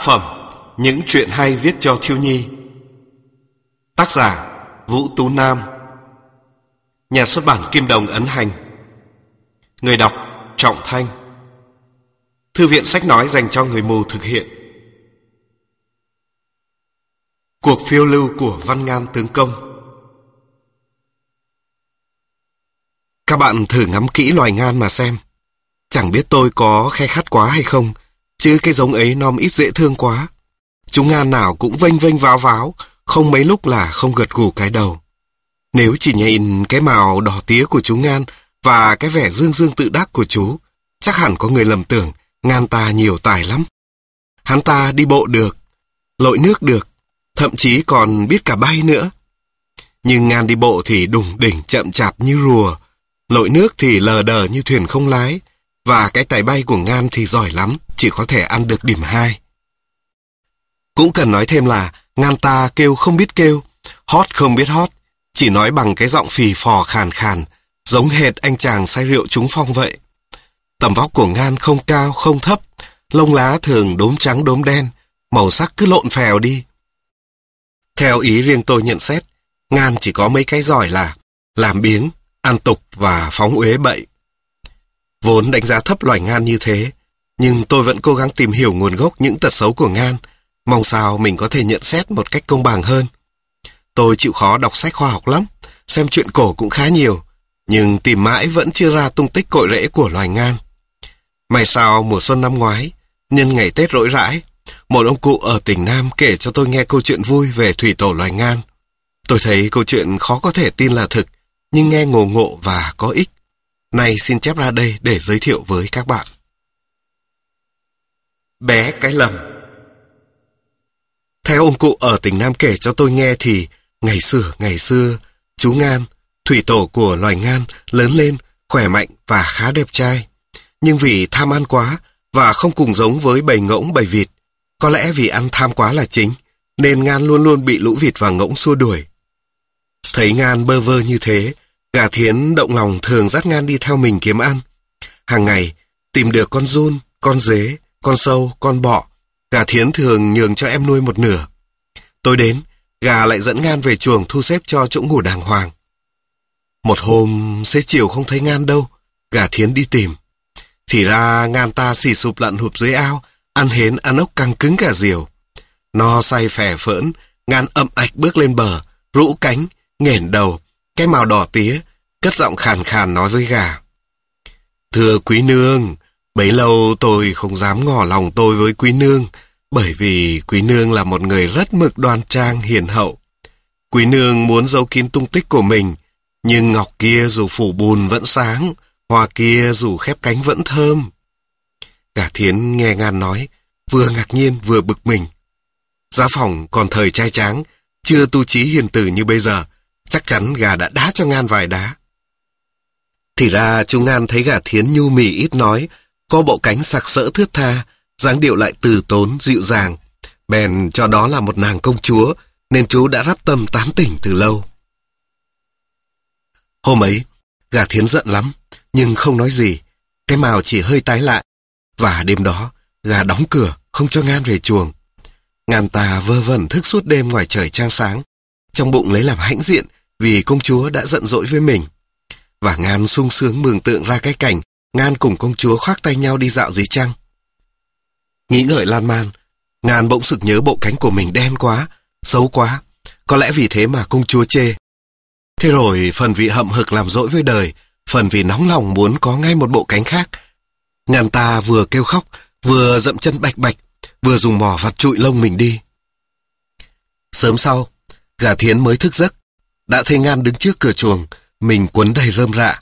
phẩm, Những chuyện hay viết cho thiếu nhi. Tác giả, Vũ Tú Nam. Nhà xuất bản Kim Đồng ấn hành. Người đọc, Trọng Thanh. Thư viện sách nói dành cho người mù thực hiện. Cuộc phiêu lưu của Văn Ngan Tướng Công. Các bạn thử ngắm kỹ loài ngan mà xem. Chẳng biết tôi có khe khắt quá hay không Chứ cái giống ấy nom ít dễ thương quá. Chúng ngan nào cũng vênh vênh váo váo, không mấy lúc là không gật gù cái đầu. Nếu chỉ nhìn cái màu đỏ tía của chú ngan và cái vẻ dương dương tự đắc của chú, chắc hẳn có người lầm tưởng ngan ta nhiều tài lắm. Hắn ta đi bộ được, lội nước được, thậm chí còn biết cả bay nữa. Nhưng ngan đi bộ thì đùng đỉnh chậm chạp như rùa, lội nước thì lờ đờ như thuyền không lái, và cái tài bay của ngan thì giỏi lắm, chỉ có thể ăn được điểm 2. Cũng cần nói thêm là ngan ta kêu không biết kêu, hót không biết hót, chỉ nói bằng cái giọng phì phò khàn khàn, giống hệt anh chàng say rượu trúng phong vậy. Tầm vóc của ngan không cao, không thấp, lông lá thường đốm trắng đốm đen, màu sắc cứ lộn phèo đi. Theo ý riêng tôi nhận xét, ngan chỉ có mấy cái giỏi là làm biếng, ăn tục và phóng uế bậy. Vốn đánh giá thấp loài ngan như thế, nhưng tôi vẫn cố gắng tìm hiểu nguồn gốc những tật xấu của Ngan, mong sao mình có thể nhận xét một cách công bằng hơn. Tôi chịu khó đọc sách khoa học lắm, xem chuyện cổ cũng khá nhiều, nhưng tìm mãi vẫn chưa ra tung tích cội rễ của loài ngan. May sao mùa xuân năm ngoái, nhân ngày Tết rỗi rãi, một ông cụ ở tỉnh Nam kể cho tôi nghe câu chuyện vui về thủy tổ loài ngan. Tôi thấy câu chuyện khó có thể tin là thực, nhưng nghe ngộ ngộ và có ích. Nay xin chép ra đây để giới thiệu với các bạn. Bé cái lầm Theo ông cụ ở tỉnh Nam kể cho tôi nghe thì ngày xưa, ngày xưa, chú Ngan, thủy tổ của loài Ngan lớn lên, khỏe mạnh và khá đẹp trai. Nhưng vì tham ăn quá và không cùng giống với bầy ngỗng bầy vịt, có lẽ vì ăn tham quá là chính, nên Ngan luôn luôn bị lũ vịt và ngỗng xua đuổi. Thấy Ngan bơ vơ như thế, gà thiến động lòng thường dắt Ngan đi theo mình kiếm ăn. Hàng ngày, tìm được con run, con dế, con sâu, con bọ, gà thiến thường nhường cho em nuôi một nửa. Tối đến, gà lại dẫn Ngan về chuồng thu xếp cho chỗ ngủ đàng hoàng. Một hôm, xế chiều không thấy Ngan đâu, gà thiến đi tìm. Thì ra Ngan ta xì sụp lặn hụp dưới ao, ăn hến ăn ốc căng cứng cả diều. No say phè phỡn, Ngan ậm ạch bước lên bờ, rũ cánh, nghển đầu, cái màu đỏ tía, cất giọng khàn khàn nói với gà. Thưa quý nương, Bấy lâu tôi không dám ngỏ lòng tôi với quý nương, bởi vì quý nương là một người rất mực đoan trang hiền hậu. Quý nương muốn giấu kín tung tích của mình, nhưng ngọc kia dù phủ bùn vẫn sáng, hoa kia dù khép cánh vẫn thơm. Gà thiến nghe ngan nói, vừa ngạc nhiên vừa bực mình. Giá phòng còn thời trai tráng, chưa tu trí hiền từ như bây giờ, chắc chắn gà đã đá cho ngan vài đá. Thì ra chú Ngan thấy gà thiến nhu mì ít nói, có bộ cánh sặc sỡ thướt tha, dáng điệu lại từ tốn, dịu dàng. Bèn cho đó là một nàng công chúa, nên chú đã rắp tâm tán tỉnh từ lâu. Hôm ấy, gà thiến giận lắm, nhưng không nói gì. Cái màu chỉ hơi tái lại. Và đêm đó, gà đóng cửa, không cho Ngan về chuồng. Ngan tà vơ vẩn thức suốt đêm ngoài trời trang sáng. Trong bụng lấy làm hãnh diện vì công chúa đã giận dỗi với mình. Và Ngan sung sướng mường tượng ra cái cảnh Ngan cùng công chúa khoác tay nhau đi dạo dưới trăng. Nghĩ ngợi lan man, Ngan bỗng sực nhớ bộ cánh của mình đen quá, xấu quá. Có lẽ vì thế mà công chúa chê. Thế rồi phần vì hậm hực làm dỗi với đời, phần vì nóng lòng muốn có ngay một bộ cánh khác. Ngan ta vừa kêu khóc, vừa dậm chân bạch bạch, vừa dùng mỏ vặt trụi lông mình đi. Sớm sau, gà thiến mới thức giấc. Đã thấy Ngan đứng trước cửa chuồng, mình quấn đầy rơm rạ.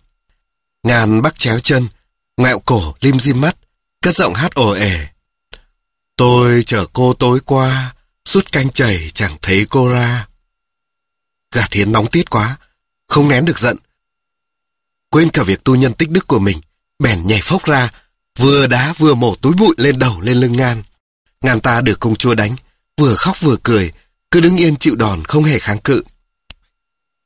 Ngan bắt chéo chân, ngẹo cổ, lim dim mắt, cất giọng hát ồ ề. Tôi chở cô tối qua, suốt canh chảy chẳng thấy cô ra. Gà thiến nóng tiết quá, không nén được giận. Quên cả việc tu nhân tích đức của mình, bèn nhảy phốc ra, vừa đá vừa mổ túi bụi lên đầu lên lưng ngan. Ngan ta được công chúa đánh, vừa khóc vừa cười, cứ đứng yên chịu đòn không hề kháng cự.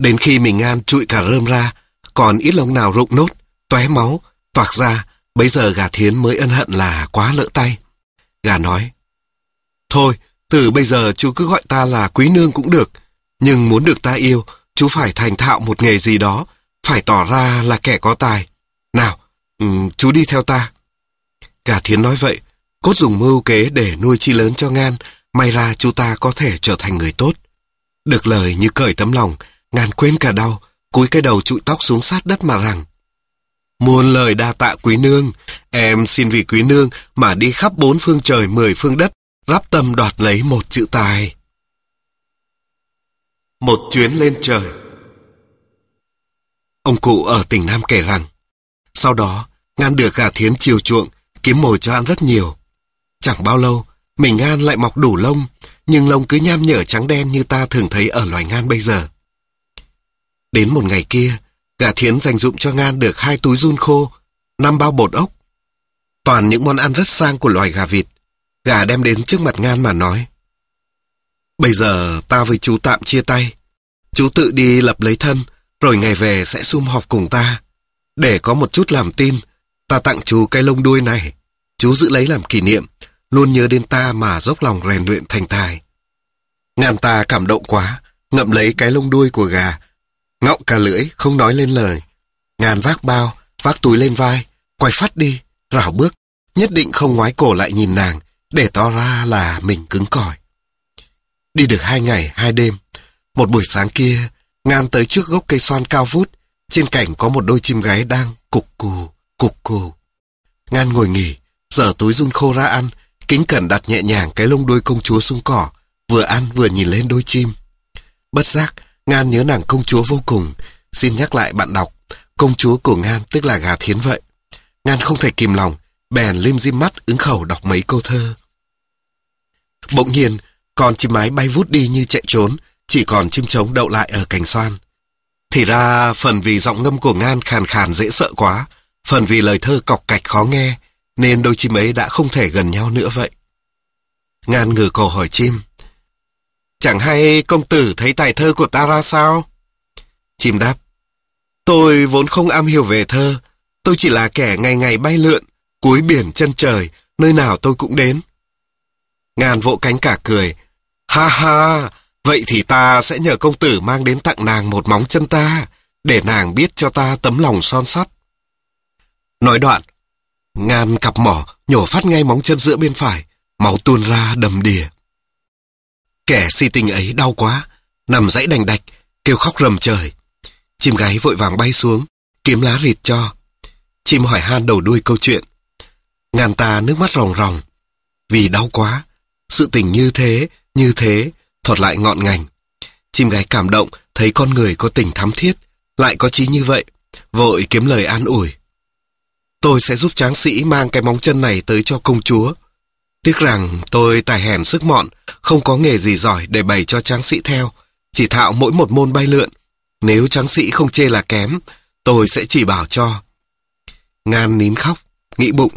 Đến khi mình ngan trụi cả rơm ra, còn ít lông nào rụng nốt, tóe máu, toạc ra, Bây giờ gà thiến mới ân hận là quá lỡ tay. Gà nói, Thôi, từ bây giờ chú cứ gọi ta là quý nương cũng được. Nhưng muốn được ta yêu, chú phải thành thạo một nghề gì đó, phải tỏ ra là kẻ có tài. Nào, um, chú đi theo ta. Gà thiến nói vậy, cốt dùng mưu kế để nuôi chi lớn cho ngan, may ra chú ta có thể trở thành người tốt. Được lời như cởi tấm lòng, ngàn quên cả đau, cúi cái đầu trụi tóc xuống sát đất mà rằng. Muôn lời đa tạ quý nương, em xin vì quý nương mà đi khắp bốn phương trời mười phương đất, rắp tâm đoạt lấy một chữ tài. Một chuyến lên trời Ông cụ ở tỉnh Nam kể rằng, sau đó, Ngan được gà thiến chiều chuộng, kiếm mồi cho ăn rất nhiều. Chẳng bao lâu, mình Ngan lại mọc đủ lông, nhưng lông cứ nham nhở trắng đen như ta thường thấy ở loài Ngan bây giờ. Đến một ngày kia, gà thiến dành dụng cho Ngan được hai túi run khô, năm bao bột ốc. Toàn những món ăn rất sang của loài gà vịt. Gà đem đến trước mặt Ngan mà nói. Bây giờ ta với chú tạm chia tay. Chú tự đi lập lấy thân, rồi ngày về sẽ sum họp cùng ta. Để có một chút làm tin, ta tặng chú cái lông đuôi này. Chú giữ lấy làm kỷ niệm, luôn nhớ đến ta mà dốc lòng rèn luyện thành tài. Ngàn ta cảm động quá, ngậm lấy cái lông đuôi của gà, ngọng cả lưỡi, không nói lên lời. Ngàn vác bao, vác túi lên vai, quay phát đi, rảo bước, nhất định không ngoái cổ lại nhìn nàng, để to ra là mình cứng cỏi. Đi được hai ngày, hai đêm, một buổi sáng kia, Ngan tới trước gốc cây xoan cao vút, trên cảnh có một đôi chim gáy đang cục cù, cục cù. Ngan ngồi nghỉ, dở túi run khô ra ăn, kính cẩn đặt nhẹ nhàng cái lông đuôi công chúa xuống cỏ, vừa ăn vừa nhìn lên đôi chim. Bất giác, Ngan nhớ nàng công chúa vô cùng, xin nhắc lại bạn đọc, công chúa của Ngan tức là gà thiến vậy. Ngan không thể kìm lòng, bèn lim dim mắt ứng khẩu đọc mấy câu thơ. Bỗng nhiên, con chim mái bay vút đi như chạy trốn, chỉ còn chim trống đậu lại ở cành xoan. Thì ra phần vì giọng ngâm của Ngan khàn khàn dễ sợ quá, phần vì lời thơ cọc cạch khó nghe, nên đôi chim ấy đã không thể gần nhau nữa vậy. Ngan ngửa cổ hỏi chim. Chẳng hay công tử thấy tài thơ của ta ra sao? Chim đáp. Tôi vốn không am hiểu về thơ, tôi chỉ là kẻ ngày ngày bay lượn, cuối biển chân trời, nơi nào tôi cũng đến. Ngàn vỗ cánh cả cười. Ha ha, Vậy thì ta sẽ nhờ công tử mang đến tặng nàng một móng chân ta, để nàng biết cho ta tấm lòng son sắt. Nói đoạn, ngàn cặp mỏ nhổ phát ngay móng chân giữa bên phải, máu tuôn ra đầm đìa. Kẻ si tình ấy đau quá, nằm dãy đành đạch, kêu khóc rầm trời. Chim gáy vội vàng bay xuống, kiếm lá rịt cho. Chim hỏi han đầu đuôi câu chuyện. Ngàn ta nước mắt ròng ròng. Vì đau quá, sự tình như thế, như thế, thuật lại ngọn ngành. Chim gái cảm động, thấy con người có tình thắm thiết, lại có trí như vậy, vội kiếm lời an ủi. Tôi sẽ giúp tráng sĩ mang cái móng chân này tới cho công chúa. Tiếc rằng tôi tài hèn sức mọn, không có nghề gì giỏi để bày cho tráng sĩ theo, chỉ thạo mỗi một môn bay lượn. Nếu tráng sĩ không chê là kém, tôi sẽ chỉ bảo cho. Ngan nín khóc, nghĩ bụng.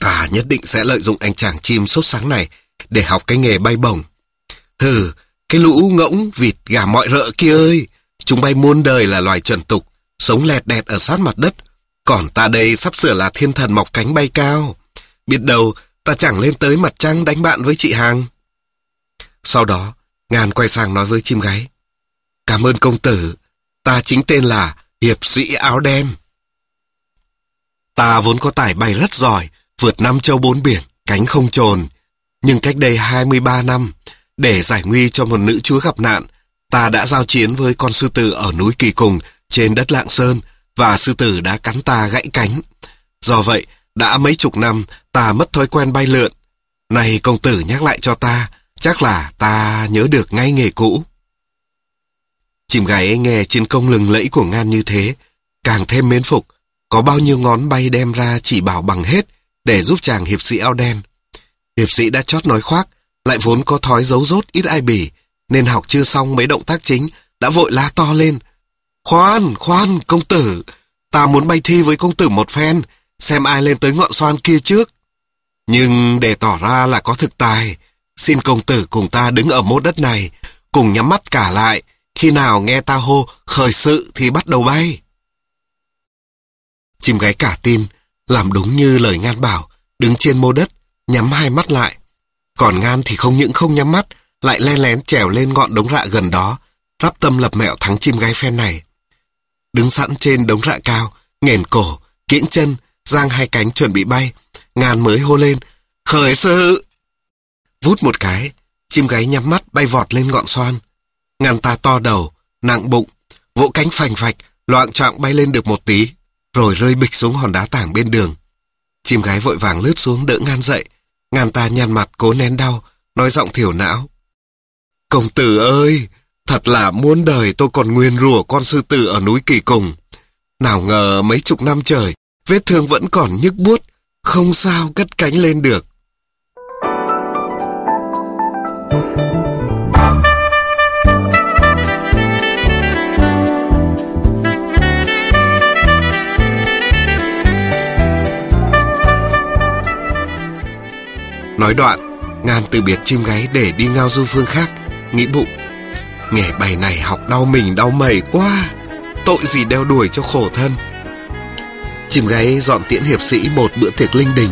Ta nhất định sẽ lợi dụng anh chàng chim sốt sáng này để học cái nghề bay bổng. Hừ, cái lũ ngỗng, vịt, gà mọi rợ kia ơi. Chúng bay muôn đời là loài trần tục, sống lẹt đẹt ở sát mặt đất. Còn ta đây sắp sửa là thiên thần mọc cánh bay cao. Biết đâu, ta chẳng lên tới mặt trăng đánh bạn với chị Hàng. Sau đó, Ngàn quay sang nói với chim gáy. Cảm ơn công tử, ta chính tên là Hiệp sĩ áo đen. Ta vốn có tài bay rất giỏi, vượt năm châu bốn biển, cánh không trồn. Nhưng cách đây 23 năm, để giải nguy cho một nữ chúa gặp nạn, ta đã giao chiến với con sư tử ở núi Kỳ Cùng trên đất Lạng Sơn và sư tử đã cắn ta gãy cánh. Do vậy, đã mấy chục năm ta mất thói quen bay lượn. Này công tử nhắc lại cho ta, chắc là ta nhớ được ngay nghề cũ. Chìm gáy nghe chiến công lừng lẫy của Ngan như thế, càng thêm mến phục, có bao nhiêu ngón bay đem ra chỉ bảo bằng hết để giúp chàng hiệp sĩ áo đen. Hiệp sĩ đã chót nói khoác, lại vốn có thói giấu rốt ít ai bỉ, nên học chưa xong mấy động tác chính, đã vội la to lên. Khoan, khoan, công tử, ta muốn bay thi với công tử một phen, xem ai lên tới ngọn xoan kia trước. Nhưng để tỏ ra là có thực tài, xin công tử cùng ta đứng ở mốt đất này, cùng nhắm mắt cả lại, khi nào nghe ta hô khởi sự thì bắt đầu bay. Chim gái cả tin, làm đúng như lời ngan bảo, đứng trên mô đất, nhắm hai mắt lại. Còn Ngan thì không những không nhắm mắt, lại len lén trèo lên ngọn đống rạ gần đó, rắp tâm lập mẹo thắng chim gái phen này. Đứng sẵn trên đống rạ cao, nghền cổ, kiễng chân, giang hai cánh chuẩn bị bay, Ngan mới hô lên, khởi sự! Vút một cái, chim gáy nhắm mắt bay vọt lên ngọn xoan. Ngàn ta to đầu, nặng bụng, vỗ cánh phành phạch, loạn trọng bay lên được một tí, rồi rơi bịch xuống hòn đá tảng bên đường. Chim gái vội vàng lướt xuống đỡ ngan dậy, ngàn ta nhăn mặt cố nén đau, nói giọng thiểu não. Công tử ơi, thật là muôn đời tôi còn nguyên rủa con sư tử ở núi kỳ cùng. Nào ngờ mấy chục năm trời, vết thương vẫn còn nhức buốt, không sao cất cánh lên được. Nói đoạn, Ngàn từ biệt chim gáy để đi ngao du phương khác, nghĩ bụng. Nghề bài này học đau mình đau mẩy quá, tội gì đeo đuổi cho khổ thân. Chim gáy dọn tiễn hiệp sĩ một bữa tiệc linh đình.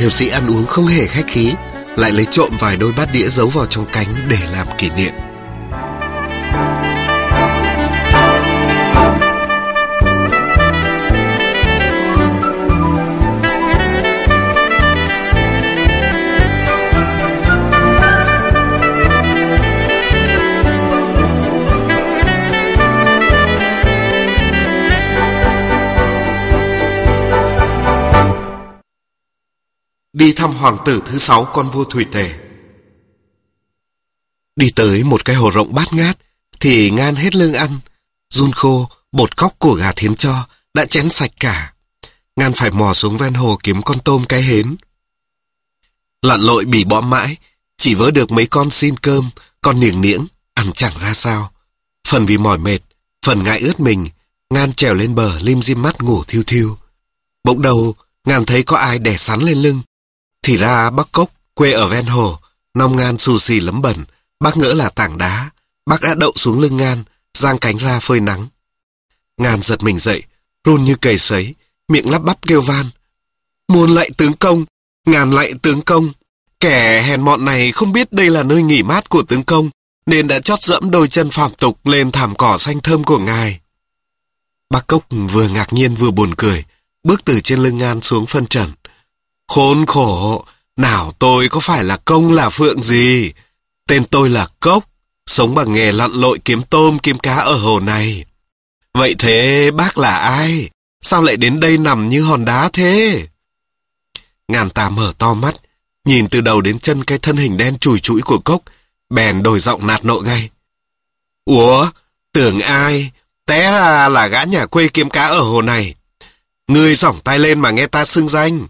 Hiệp sĩ ăn uống không hề khách khí, lại lấy trộm vài đôi bát đĩa giấu vào trong cánh để làm kỷ niệm. Đi thăm hoàng tử thứ sáu con vua Thủy Tề. Đi tới một cái hồ rộng bát ngát, thì ngan hết lương ăn, run khô, bột cóc của gà thiến cho, đã chén sạch cả. Ngan phải mò xuống ven hồ kiếm con tôm cái hến. Lặn lội bỉ bõm mãi, chỉ vớ được mấy con xin cơm, con niềng niễng, ăn chẳng ra sao. Phần vì mỏi mệt, phần ngại ướt mình, Ngan trèo lên bờ lim dim mắt ngủ thiêu thiêu. Bỗng đầu, Ngan thấy có ai đè sắn lên lưng, thì ra bác Cốc, quê ở ven hồ, nong ngan xù xì lấm bẩn, bác ngỡ là tảng đá. Bác đã đậu xuống lưng ngan, giang cánh ra phơi nắng. Ngan giật mình dậy, run như cầy sấy, miệng lắp bắp kêu van. Muôn lại tướng công, ngàn lại tướng công. Kẻ hèn mọn này không biết đây là nơi nghỉ mát của tướng công, nên đã chót dẫm đôi chân phạm tục lên thảm cỏ xanh thơm của ngài. Bác Cốc vừa ngạc nhiên vừa buồn cười, bước từ trên lưng ngan xuống phân trần. Khốn khổ, nào tôi có phải là công là phượng gì? Tên tôi là Cốc, sống bằng nghề lặn lội kiếm tôm kiếm cá ở hồ này. Vậy thế bác là ai? Sao lại đến đây nằm như hòn đá thế? Ngàn tà mở to mắt, nhìn từ đầu đến chân cái thân hình đen chùi chũi của Cốc, bèn đổi giọng nạt nộ ngay. Ủa, tưởng ai? Té ra là gã nhà quê kiếm cá ở hồ này. Ngươi giỏng tay lên mà nghe ta xưng danh.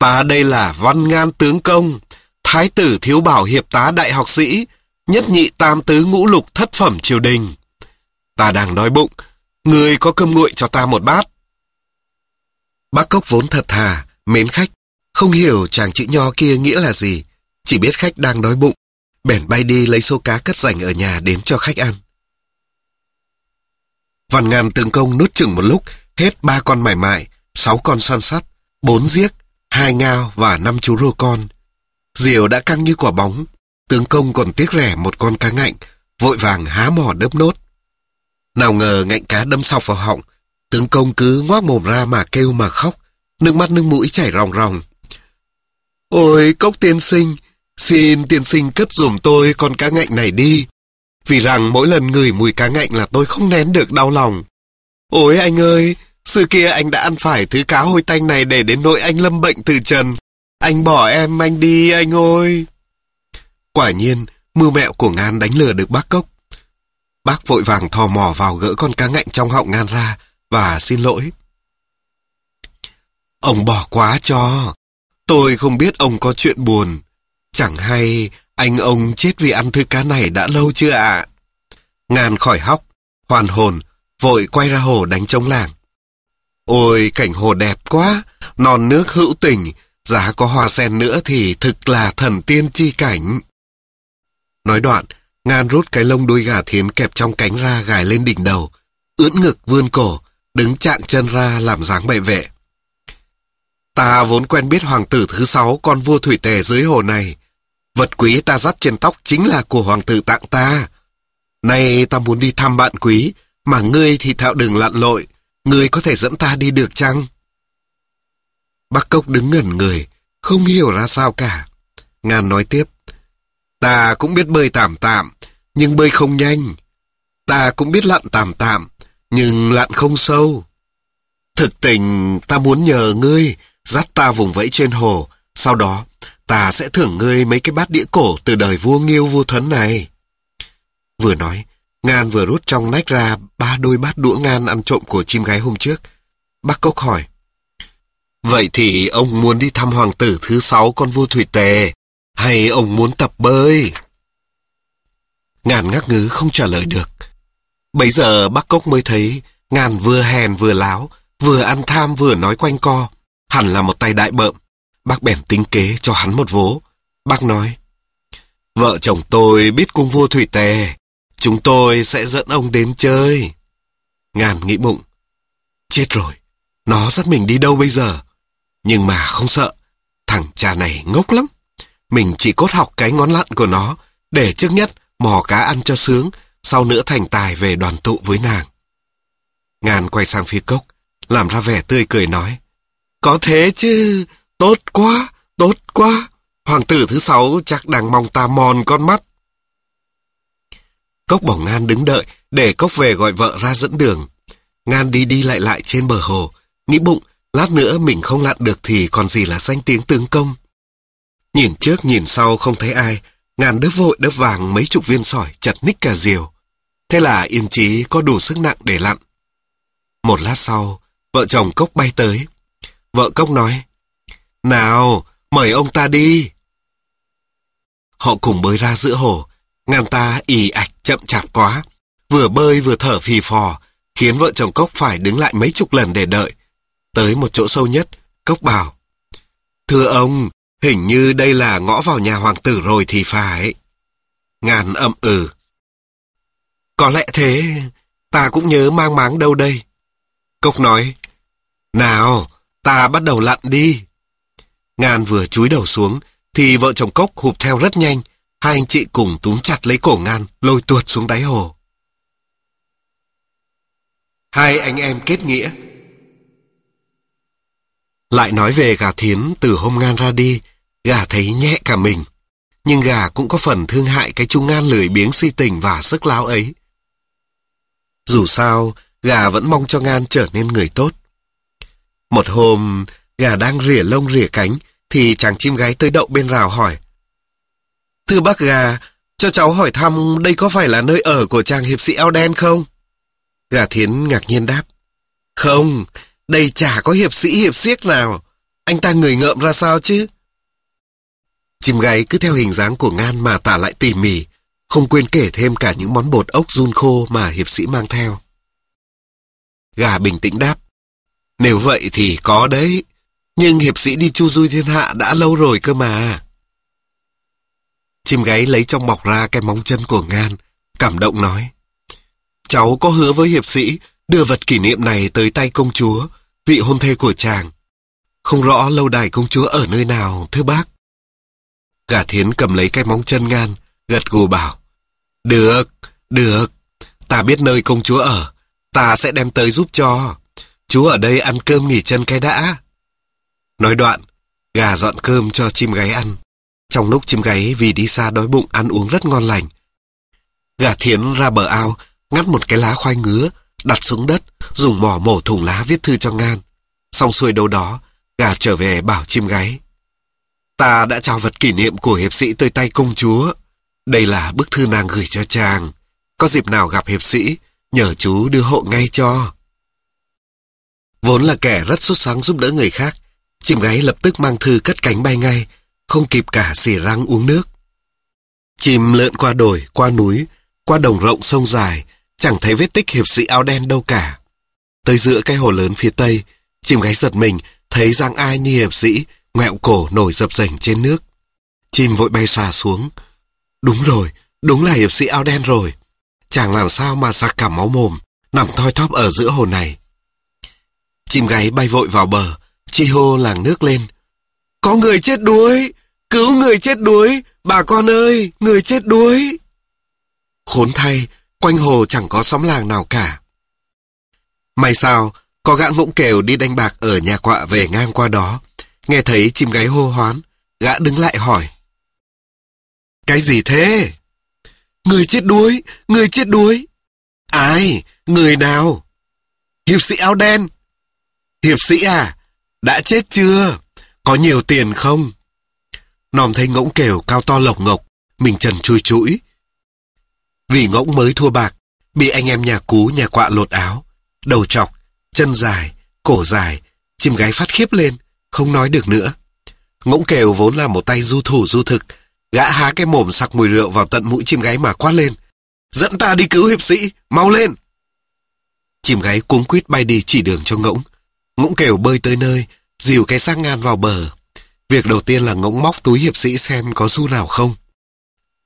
Ta đây là văn ngan tướng công, thái tử thiếu bảo hiệp tá đại học sĩ, nhất nhị tam tứ ngũ lục thất phẩm triều đình. Ta đang đói bụng, người có cơm nguội cho ta một bát. Bác Cốc vốn thật thà, mến khách, không hiểu chàng chữ nho kia nghĩa là gì, chỉ biết khách đang đói bụng, bèn bay đi lấy số cá cất dành ở nhà đến cho khách ăn. Văn ngàn tướng công nuốt chừng một lúc, hết ba con mải mại, sáu con săn sắt, bốn giếc, hai ngao và năm chú rô con. Diều đã căng như quả bóng, tướng công còn tiếc rẻ một con cá ngạnh, vội vàng há mỏ đớp nốt. Nào ngờ ngạnh cá đâm sọc vào họng, tướng công cứ ngoác mồm ra mà kêu mà khóc, nước mắt nước mũi chảy ròng ròng. Ôi cốc tiên sinh, xin tiên sinh cất dùm tôi con cá ngạnh này đi. Vì rằng mỗi lần ngửi mùi cá ngạnh là tôi không nén được đau lòng. Ôi anh ơi, Xưa kia anh đã ăn phải thứ cá hôi tanh này để đến nỗi anh lâm bệnh từ trần. Anh bỏ em anh đi anh ơi. Quả nhiên, mưu mẹo của Ngan đánh lừa được bác Cốc. Bác vội vàng thò mò vào gỡ con cá ngạnh trong họng Ngan ra và xin lỗi. Ông bỏ quá cho. Tôi không biết ông có chuyện buồn. Chẳng hay anh ông chết vì ăn thứ cá này đã lâu chưa ạ? À? Ngan khỏi hóc, hoàn hồn, vội quay ra hồ đánh trống làng. Ôi, cảnh hồ đẹp quá, non nước hữu tình, giá có hoa sen nữa thì thực là thần tiên chi cảnh. Nói đoạn, Ngan rút cái lông đuôi gà thiến kẹp trong cánh ra gài lên đỉnh đầu, ưỡn ngực vươn cổ, đứng chạng chân ra làm dáng bệ vệ. Ta vốn quen biết hoàng tử thứ sáu con vua thủy tề dưới hồ này. Vật quý ta dắt trên tóc chính là của hoàng tử tặng ta. Nay ta muốn đi thăm bạn quý, mà ngươi thì thạo đừng lặn lội người có thể dẫn ta đi được chăng? Bác Cốc đứng ngẩn người, không hiểu ra sao cả. Ngàn nói tiếp. Ta cũng biết bơi tạm tạm, nhưng bơi không nhanh. Ta cũng biết lặn tạm tạm, nhưng lặn không sâu. Thực tình ta muốn nhờ ngươi dắt ta vùng vẫy trên hồ, sau đó ta sẽ thưởng ngươi mấy cái bát đĩa cổ từ đời vua Nghiêu vua Thuấn này. Vừa nói, Ngan vừa rút trong nách ra ba đôi bát đũa ngan ăn trộm của chim gái hôm trước. Bác Cốc hỏi, Vậy thì ông muốn đi thăm hoàng tử thứ sáu con vua Thủy Tề, hay ông muốn tập bơi? Ngàn ngắc ngứ không trả lời được. Bây giờ bác Cốc mới thấy Ngàn vừa hèn vừa láo, vừa ăn tham vừa nói quanh co. Hẳn là một tay đại bợm. Bác bèn tính kế cho hắn một vố. Bác nói, Vợ chồng tôi biết cung vua Thủy Tề. Chúng tôi sẽ dẫn ông đến chơi. Ngàn nghĩ bụng. Chết rồi, nó dắt mình đi đâu bây giờ? Nhưng mà không sợ, thằng cha này ngốc lắm. Mình chỉ cốt học cái ngón lặn của nó, để trước nhất mò cá ăn cho sướng, sau nữa thành tài về đoàn tụ với nàng. Ngàn quay sang phía cốc, làm ra vẻ tươi cười nói. Có thế chứ, tốt quá, tốt quá. Hoàng tử thứ sáu chắc đang mong ta mòn con mắt. Cốc bỏ Ngan đứng đợi để Cốc về gọi vợ ra dẫn đường. Ngan đi đi lại lại trên bờ hồ, nghĩ bụng lát nữa mình không lặn được thì còn gì là danh tiếng tướng công. Nhìn trước nhìn sau không thấy ai, Ngan đớp vội đớp vàng mấy chục viên sỏi chặt ních cả diều. Thế là yên chí có đủ sức nặng để lặn. Một lát sau, vợ chồng Cốc bay tới. Vợ Cốc nói, Nào, mời ông ta đi. Họ cùng bơi ra giữa hồ, Ngàn ta ì ạch chậm chạp quá, vừa bơi vừa thở phì phò, khiến vợ chồng Cốc phải đứng lại mấy chục lần để đợi. Tới một chỗ sâu nhất, Cốc bảo, Thưa ông, hình như đây là ngõ vào nhà hoàng tử rồi thì phải. Ngàn ậm ừ. Có lẽ thế, ta cũng nhớ mang máng đâu đây. Cốc nói, Nào, ta bắt đầu lặn đi. Ngàn vừa chúi đầu xuống, thì vợ chồng Cốc hụp theo rất nhanh, Hai anh chị cùng túm chặt lấy cổ ngan, lôi tuột xuống đáy hồ. Hai anh em kết nghĩa. Lại nói về gà thiến từ hôm ngan ra đi, gà thấy nhẹ cả mình. Nhưng gà cũng có phần thương hại cái chung ngan lười biếng si tình và sức láo ấy. Dù sao, gà vẫn mong cho ngan trở nên người tốt. Một hôm, gà đang rỉa lông rỉa cánh, thì chàng chim gái tới đậu bên rào hỏi. Thưa bác gà, cho cháu hỏi thăm đây có phải là nơi ở của chàng hiệp sĩ áo đen không? Gà thiến ngạc nhiên đáp. Không, đây chả có hiệp sĩ hiệp siếc nào. Anh ta người ngợm ra sao chứ? Chim gáy cứ theo hình dáng của Ngan mà tả lại tỉ mỉ, không quên kể thêm cả những món bột ốc run khô mà hiệp sĩ mang theo. Gà bình tĩnh đáp. Nếu vậy thì có đấy, nhưng hiệp sĩ đi chu du thiên hạ đã lâu rồi cơ mà. Chim gáy lấy trong bọc ra cái móng chân của Ngan, cảm động nói. Cháu có hứa với hiệp sĩ đưa vật kỷ niệm này tới tay công chúa, vị hôn thê của chàng. Không rõ lâu đài công chúa ở nơi nào, thưa bác. Gà thiến cầm lấy cái móng chân Ngan, gật gù bảo. Được, được, ta biết nơi công chúa ở, ta sẽ đem tới giúp cho. Chú ở đây ăn cơm nghỉ chân cái đã. Nói đoạn, gà dọn cơm cho chim gáy ăn. Trong lúc chim gáy vì đi xa đói bụng ăn uống rất ngon lành. Gà thiến ra bờ ao, ngắt một cái lá khoai ngứa, đặt xuống đất, dùng mỏ mổ thùng lá viết thư cho Ngan. Xong xuôi đâu đó, gà trở về bảo chim gáy. Ta đã trao vật kỷ niệm của hiệp sĩ tới tay công chúa. Đây là bức thư nàng gửi cho chàng. Có dịp nào gặp hiệp sĩ, nhờ chú đưa hộ ngay cho. Vốn là kẻ rất xuất sáng giúp đỡ người khác, chim gáy lập tức mang thư cất cánh bay ngay, không kịp cả xỉ răng uống nước. Chim lượn qua đồi, qua núi, qua đồng rộng sông dài, chẳng thấy vết tích hiệp sĩ áo đen đâu cả. Tới giữa cái hồ lớn phía tây, chim gáy giật mình, thấy rằng ai như hiệp sĩ, ngoẹo cổ nổi dập dềnh trên nước. Chim vội bay xà xuống. Đúng rồi, đúng là hiệp sĩ áo đen rồi. Chàng làm sao mà sặc cả máu mồm, nằm thoi thóp ở giữa hồ này. Chim gáy bay vội vào bờ, chi hô làng nước lên. Có người chết đuối, Cứu người chết đuối, bà con ơi, người chết đuối. Khốn thay, quanh hồ chẳng có xóm làng nào cả. May sao, có gã ngỗng kèo đi đánh bạc ở nhà quạ về ngang qua đó. Nghe thấy chim gáy hô hoán, gã đứng lại hỏi. Cái gì thế? Người chết đuối, người chết đuối. Ai? Người nào? Hiệp sĩ áo đen. Hiệp sĩ à? Đã chết chưa? Có nhiều tiền không? Nòm thấy ngỗng kèo cao to lộc ngọc, mình trần chui chuỗi. Vì ngỗng mới thua bạc, bị anh em nhà cú nhà quạ lột áo, đầu chọc, chân dài, cổ dài, chim gái phát khiếp lên, không nói được nữa. Ngỗng kèo vốn là một tay du thủ du thực, gã há cái mồm sặc mùi rượu vào tận mũi chim gái mà quát lên. Dẫn ta đi cứu hiệp sĩ, mau lên! Chim gái cuống quýt bay đi chỉ đường cho ngỗng. Ngỗng kèo bơi tới nơi, dìu cái xác ngan vào bờ. Việc đầu tiên là ngỗng móc túi hiệp sĩ xem có xu nào không.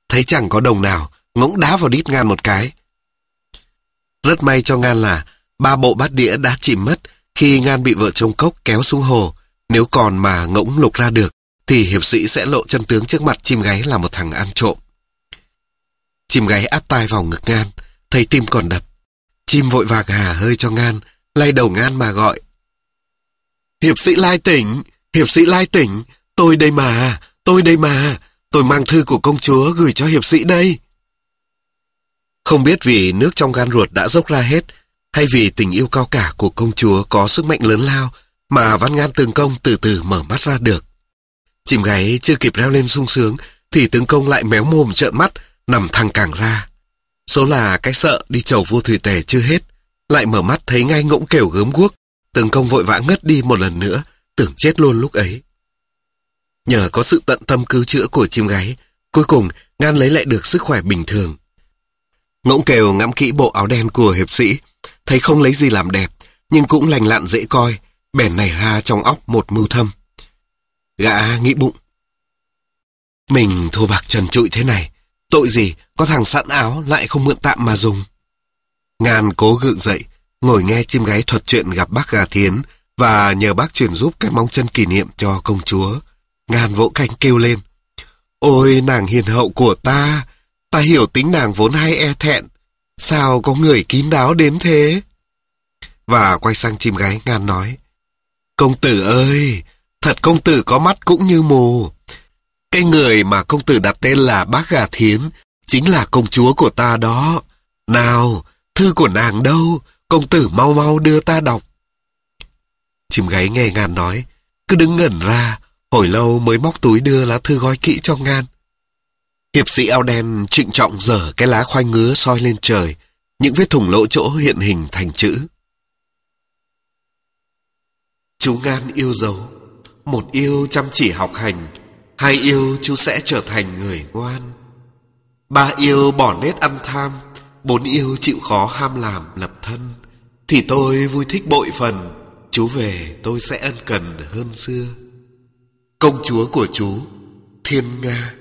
Thấy chẳng có đồng nào, ngỗng đá vào đít ngan một cái. Rất may cho ngan là ba bộ bát đĩa đã chìm mất khi ngan bị vợ chồng cốc kéo xuống hồ. Nếu còn mà ngỗng lục ra được, thì hiệp sĩ sẽ lộ chân tướng trước mặt chim gáy là một thằng ăn trộm. Chim gáy áp tai vào ngực ngan, thấy tim còn đập. Chim vội vàng hà hơi cho ngan, lay đầu ngan mà gọi. Hiệp sĩ lai tỉnh, hiệp sĩ lai tỉnh, tôi đây mà, tôi đây mà, tôi mang thư của công chúa gửi cho hiệp sĩ đây. Không biết vì nước trong gan ruột đã dốc ra hết, hay vì tình yêu cao cả của công chúa có sức mạnh lớn lao mà Văn Ngan tướng Công từ từ mở mắt ra được. Chìm gáy chưa kịp reo lên sung sướng thì Tướng Công lại méo mồm trợn mắt nằm thẳng càng ra. Số là cái sợ đi chầu vua thủy tề chưa hết, lại mở mắt thấy ngay ngỗng kêu gớm guốc, từng Công vội vã ngất đi một lần nữa, tưởng chết luôn lúc ấy. Nhờ có sự tận tâm cứu chữa của chim gáy, cuối cùng Ngan lấy lại được sức khỏe bình thường. Ngỗng kèo ngắm kỹ bộ áo đen của hiệp sĩ, thấy không lấy gì làm đẹp, nhưng cũng lành lặn dễ coi, bèn nảy ra trong óc một mưu thâm. Gã nghĩ bụng. Mình thua bạc trần trụi thế này, tội gì có thằng sẵn áo lại không mượn tạm mà dùng. Ngàn cố gượng dậy, ngồi nghe chim gái thuật chuyện gặp bác gà thiến và nhờ bác truyền giúp cái móng chân kỷ niệm cho công chúa. Ngàn vỗ cánh kêu lên. Ôi nàng hiền hậu của ta, ta hiểu tính nàng vốn hay e thẹn. Sao có người kín đáo đến thế? Và quay sang chim gái ngàn nói. Công tử ơi, thật công tử có mắt cũng như mù. Cái người mà công tử đặt tên là bác gà thiến chính là công chúa của ta đó. Nào, thư của nàng đâu? Công tử mau mau đưa ta đọc. Chim gáy nghe ngàn nói, cứ đứng ngẩn ra, hồi lâu mới móc túi đưa lá thư gói kỹ cho ngàn. Hiệp sĩ áo đen trịnh trọng dở cái lá khoai ngứa soi lên trời, những vết thủng lỗ chỗ hiện hình thành chữ. Chú Ngan yêu dấu, một yêu chăm chỉ học hành, hai yêu chú sẽ trở thành người ngoan. Ba yêu bỏ nết ăn tham, bốn yêu chịu khó ham làm lập thân. Thì tôi vui thích bội phần, chú về tôi sẽ ân cần hơn xưa. Công chúa của chú, Thiên Nga.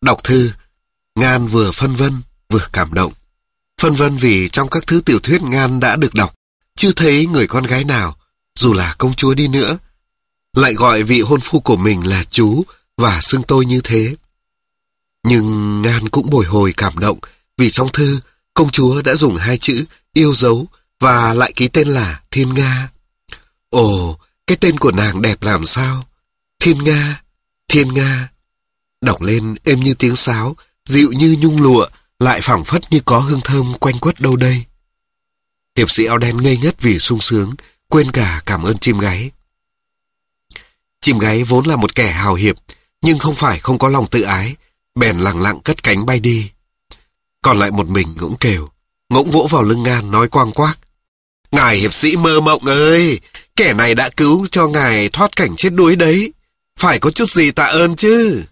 Đọc thư, Ngan vừa phân vân, vừa cảm động. Phân vân vì trong các thứ tiểu thuyết Ngan đã được đọc, chưa thấy người con gái nào, dù là công chúa đi nữa, lại gọi vị hôn phu của mình là chú và xưng tôi như thế. Nhưng Ngan cũng bồi hồi cảm động vì trong thư công chúa đã dùng hai chữ yêu dấu và lại ký tên là Thiên Nga. Ồ, cái tên của nàng đẹp làm sao? Thiên Nga, Thiên Nga. Đọc lên êm như tiếng sáo, dịu như nhung lụa, lại phảng phất như có hương thơm quanh quất đâu đây. Hiệp sĩ áo đen ngây ngất vì sung sướng, quên cả cảm ơn chim gáy. Chim gáy vốn là một kẻ hào hiệp, nhưng không phải không có lòng tự ái, bèn lặng lặng cất cánh bay đi. Còn lại một mình ngỗng kêu, ngỗng vỗ vào lưng ngan nói quang quác. Ngài hiệp sĩ mơ mộng ơi, kẻ này đã cứu cho ngài thoát cảnh chết đuối đấy. Phải có chút gì tạ ơn chứ.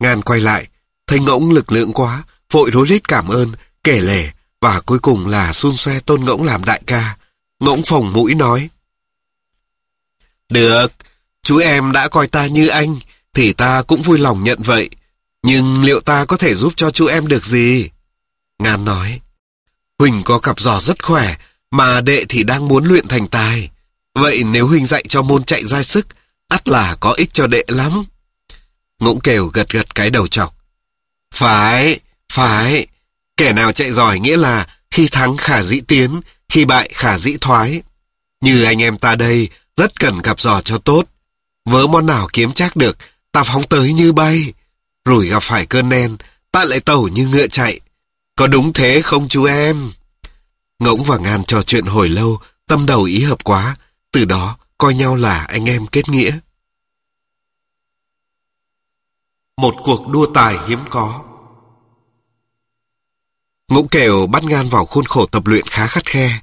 Ngan quay lại, thấy ngỗng lực lượng quá, vội rối rít cảm ơn, kể lể, và cuối cùng là xun xoe tôn ngỗng làm đại ca. Ngỗng phồng mũi nói. Được, chú em đã coi ta như anh, thì ta cũng vui lòng nhận vậy. Nhưng liệu ta có thể giúp cho chú em được gì? Ngan nói. Huỳnh có cặp giò rất khỏe, mà đệ thì đang muốn luyện thành tài. Vậy nếu Huỳnh dạy cho môn chạy ra sức, ắt là có ích cho đệ lắm. Ngỗng kều gật gật cái đầu chọc. Phải, phải, kẻ nào chạy giỏi nghĩa là khi thắng khả dĩ tiến, khi bại khả dĩ thoái. Như anh em ta đây, rất cần cặp giò cho tốt. Vớ món nào kiếm chắc được, ta phóng tới như bay. Rồi gặp phải cơn đen, ta lại tẩu như ngựa chạy. Có đúng thế không chú em? Ngỗng và Ngàn trò chuyện hồi lâu, tâm đầu ý hợp quá. Từ đó, coi nhau là anh em kết nghĩa. Một cuộc đua tài hiếm có Ngỗng kèo bắt Ngan vào khuôn khổ tập luyện khá khắt khe.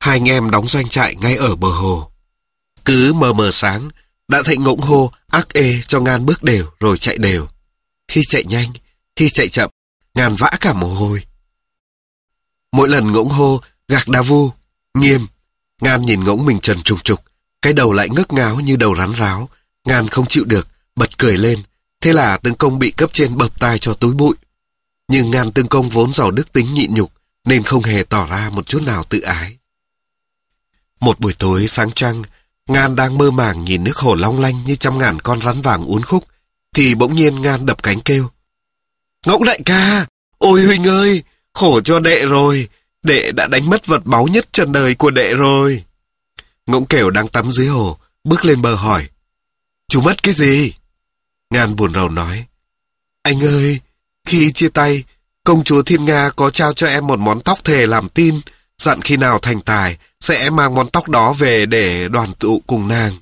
Hai anh em đóng doanh trại ngay ở bờ hồ. Cứ mờ mờ sáng, đã thấy ngỗng hô ác ê cho Ngan bước đều rồi chạy đều. Khi chạy nhanh, khi chạy chậm, ngàn vã cả mồ hôi. Mỗi lần ngỗng hô gạc đa vu, nghiêm, ngàn nhìn ngỗng mình trần trùng trục, cái đầu lại ngất ngáo như đầu rắn ráo. ngàn không chịu được, bật cười lên. Thế là tướng công bị cấp trên bập tai cho túi bụi. Nhưng ngàn tương công vốn giàu đức tính nhịn nhục, nên không hề tỏ ra một chút nào tự ái. Một buổi tối sáng trăng, ngàn đang mơ màng nhìn nước hồ long lanh như trăm ngàn con rắn vàng uốn khúc, thì bỗng nhiên Ngan đập cánh kêu. Ngỗng đại ca! Ôi huynh ơi! Khổ cho đệ rồi! Đệ đã đánh mất vật báu nhất trần đời của đệ rồi. Ngỗng kẻo đang tắm dưới hồ, bước lên bờ hỏi. Chú mất cái gì? Ngan buồn rầu nói. Anh ơi, khi chia tay, công chúa Thiên Nga có trao cho em một món tóc thề làm tin, dặn khi nào thành tài, sẽ mang món tóc đó về để đoàn tụ cùng nàng.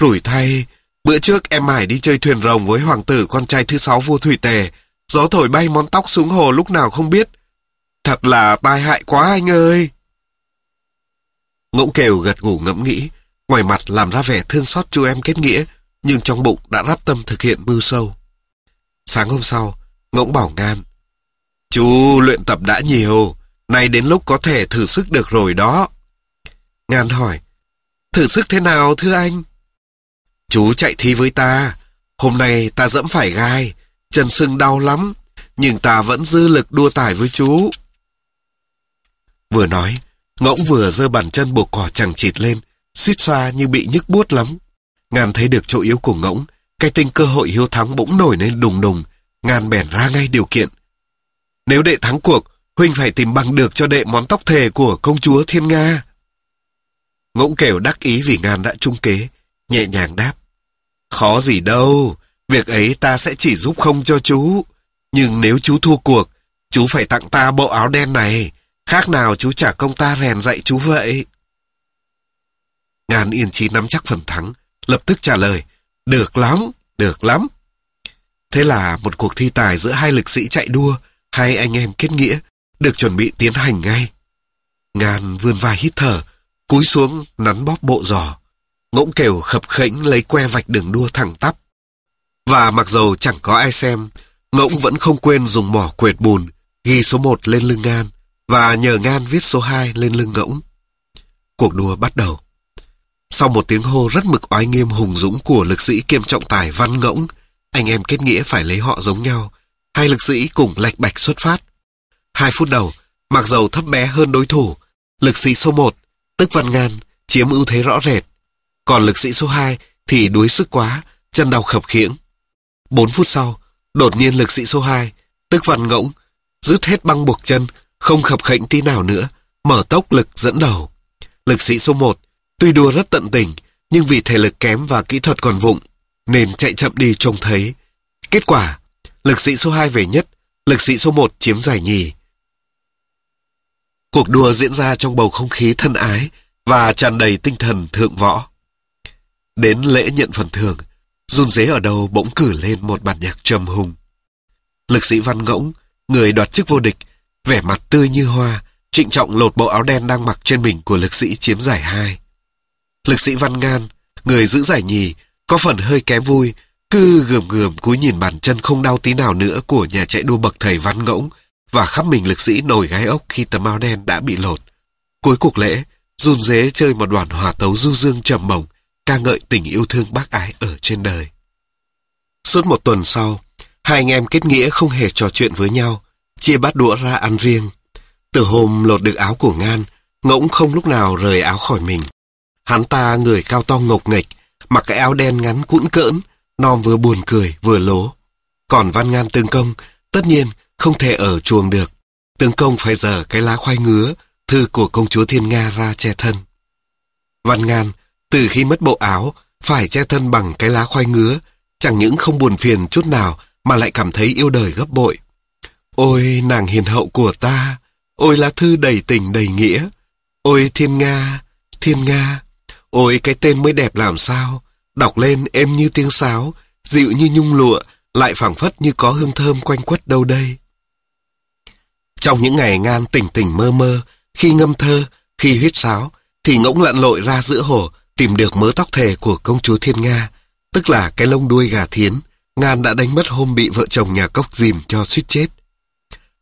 Rủi thay, bữa trước em mải đi chơi thuyền rồng với hoàng tử con trai thứ sáu vua Thủy Tề, gió thổi bay món tóc xuống hồ lúc nào không biết. Thật là tai hại quá anh ơi. Ngỗng kều gật gù ngẫm nghĩ, ngoài mặt làm ra vẻ thương xót chú em kết nghĩa, nhưng trong bụng đã rắp tâm thực hiện mưu sâu. Sáng hôm sau, Ngỗng bảo Ngan. Chú luyện tập đã nhiều, nay đến lúc có thể thử sức được rồi đó. Ngan hỏi, thử sức thế nào thưa anh? Chú chạy thi với ta, hôm nay ta dẫm phải gai, chân sưng đau lắm, nhưng ta vẫn dư lực đua tải với chú. Vừa nói, ngỗng vừa giơ bàn chân buộc cỏ chẳng chịt lên, suýt xoa như bị nhức buốt lắm. Ngàn thấy được chỗ yếu của ngỗng, cái tinh cơ hội hiếu thắng bỗng nổi lên đùng đùng, Ngàn bèn ra ngay điều kiện. Nếu đệ thắng cuộc, Huynh phải tìm bằng được cho đệ món tóc thề của công chúa Thiên Nga. Ngỗng kêu đắc ý vì Ngàn đã trung kế, nhẹ nhàng đáp. Khó gì đâu, việc ấy ta sẽ chỉ giúp không cho chú. Nhưng nếu chú thua cuộc, chú phải tặng ta bộ áo đen này, khác nào chú trả công ta rèn dạy chú vậy. Ngàn yên chí nắm chắc phần thắng, lập tức trả lời, được lắm, được lắm. Thế là một cuộc thi tài giữa hai lực sĩ chạy đua, hai anh em kết nghĩa, được chuẩn bị tiến hành ngay. Ngàn vươn vai hít thở, cúi xuống nắn bóp bộ giò. Ngỗng kều khập khễnh lấy que vạch đường đua thẳng tắp. Và mặc dầu chẳng có ai xem, Ngỗng vẫn không quên dùng mỏ quệt bùn, ghi số 1 lên lưng Ngan, và nhờ Ngan viết số 2 lên lưng Ngỗng. Cuộc đua bắt đầu. Sau một tiếng hô rất mực oai nghiêm hùng dũng của lực sĩ kiêm trọng tài Văn Ngỗng, anh em kết nghĩa phải lấy họ giống nhau. Hai lực sĩ cùng lạch bạch xuất phát. Hai phút đầu, mặc dầu thấp bé hơn đối thủ, lực sĩ số 1, tức Văn Ngan, chiếm ưu thế rõ rệt. Còn lực sĩ số 2 thì đuối sức quá, chân đau khập khiễng. 4 phút sau, đột nhiên lực sĩ số 2, tức Văn Ngỗng, rứt hết băng buộc chân, không khập khệnh tí nào nữa, mở tốc lực dẫn đầu. Lực sĩ số 1, tuy đua rất tận tình, nhưng vì thể lực kém và kỹ thuật còn vụng, nên chạy chậm đi trông thấy. Kết quả, lực sĩ số 2 về nhất, lực sĩ số 1 chiếm giải nhì. Cuộc đua diễn ra trong bầu không khí thân ái và tràn đầy tinh thần thượng võ. Đến lễ nhận phần thưởng, run dế ở đầu bỗng cử lên một bản nhạc trầm hùng. Lực sĩ Văn Ngỗng, người đoạt chức vô địch, vẻ mặt tươi như hoa, trịnh trọng lột bộ áo đen đang mặc trên mình của lực sĩ chiếm giải hai. Lực sĩ Văn Ngan, người giữ giải nhì, có phần hơi kém vui, cứ gườm gườm cúi nhìn bàn chân không đau tí nào nữa của nhà chạy đua bậc thầy Văn Ngỗng và khắp mình lực sĩ nổi gai ốc khi tấm áo đen đã bị lột. Cuối cuộc lễ, run dế chơi một đoàn hòa tấu du dương trầm mộng, ca ngợi tình yêu thương bác ái ở trên đời. Suốt một tuần sau, hai anh em kết nghĩa không hề trò chuyện với nhau, chia bát đũa ra ăn riêng. Từ hôm lột được áo của Ngan, Ngỗng không lúc nào rời áo khỏi mình. Hắn ta người cao to ngộc nghịch, mặc cái áo đen ngắn cũn cỡn, non vừa buồn cười vừa lố. Còn Văn Ngan Tương Công, tất nhiên không thể ở chuồng được. Tương Công phải dở cái lá khoai ngứa, thư của công chúa Thiên Nga ra che thân. Văn Ngan, từ khi mất bộ áo, phải che thân bằng cái lá khoai ngứa, chẳng những không buồn phiền chút nào mà lại cảm thấy yêu đời gấp bội. Ôi nàng hiền hậu của ta, ôi lá thư đầy tình đầy nghĩa, ôi thiên Nga, thiên Nga, ôi cái tên mới đẹp làm sao, đọc lên êm như tiếng sáo, dịu như nhung lụa, lại phảng phất như có hương thơm quanh quất đâu đây. Trong những ngày ngan tỉnh tỉnh mơ mơ, khi ngâm thơ, khi huyết sáo, thì ngỗng lặn lội ra giữa hồ tìm được mớ tóc thề của công chúa Thiên Nga, tức là cái lông đuôi gà thiến, Ngan đã đánh mất hôm bị vợ chồng nhà cốc dìm cho suýt chết.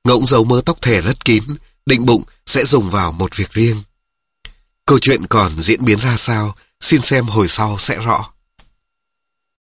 Ngỗng giấu mớ tóc thề rất kín, định bụng sẽ dùng vào một việc riêng. Câu chuyện còn diễn biến ra sao, xin xem hồi sau sẽ rõ.